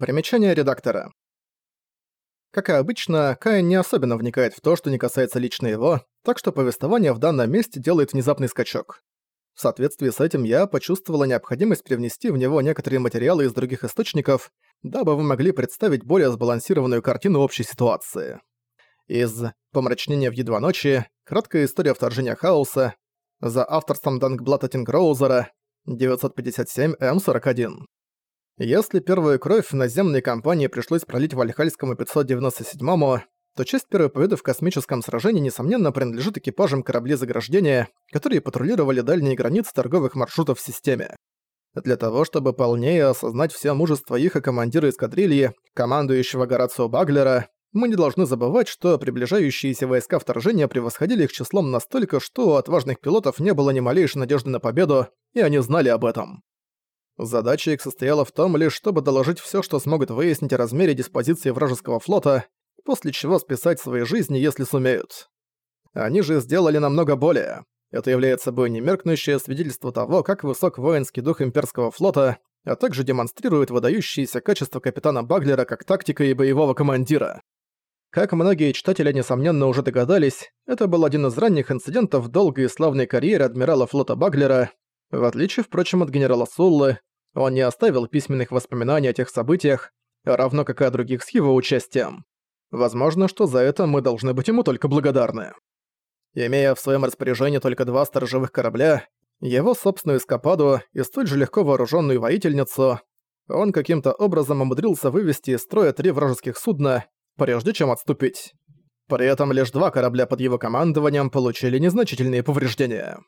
Примечание редактора. Как и обычно, Каин не особенно вникает в то, что не касается лично его, так что повествование в данном месте делает внезапный скачок. В соответствии с этим я почувствовала необходимость привнести в него некоторые материалы из других источников, дабы вы могли представить более сбалансированную картину общей ситуации. Из «Помрачнения в едва ночи», краткая история вторжения хаоса, за авторством Дангблата Тингроузера, 957М41. Если первую кровь в наземной кампании пришлось пролить Вальхальскому 597-му, то часть первой победы в космическом сражении, несомненно, принадлежит экипажам кораблей заграждения, которые патрулировали дальние границы торговых маршрутов в системе. Для того, чтобы полнее осознать все мужество их и командира эскадрильи, командующего Горацио Баглера, мы не должны забывать, что приближающиеся войска вторжения превосходили их числом настолько, что у отважных пилотов не было ни малейшей надежды на победу, и они знали об этом. Задача их состояла в том лишь, чтобы доложить все, что смогут выяснить о размере диспозиции вражеского флота, после чего списать свои жизни, если сумеют. Они же сделали намного более. Это является собой немеркнущее свидетельство того, как высок воинский дух имперского флота, а также демонстрирует выдающиеся качества капитана Баглера как тактика и боевого командира. Как многие читатели, несомненно, уже догадались, это был один из ранних инцидентов долгой и славной карьеры адмирала флота Баглера. В отличие, впрочем, от генерала Суллы, он не оставил письменных воспоминаний о тех событиях, равно как и о других с его участием. Возможно, что за это мы должны быть ему только благодарны. Имея в своем распоряжении только два сторожевых корабля, его собственную эскападу и столь же легко вооруженную воительницу, он каким-то образом умудрился вывести из строя три вражеских судна, прежде чем отступить. При этом лишь два корабля под его командованием получили незначительные повреждения.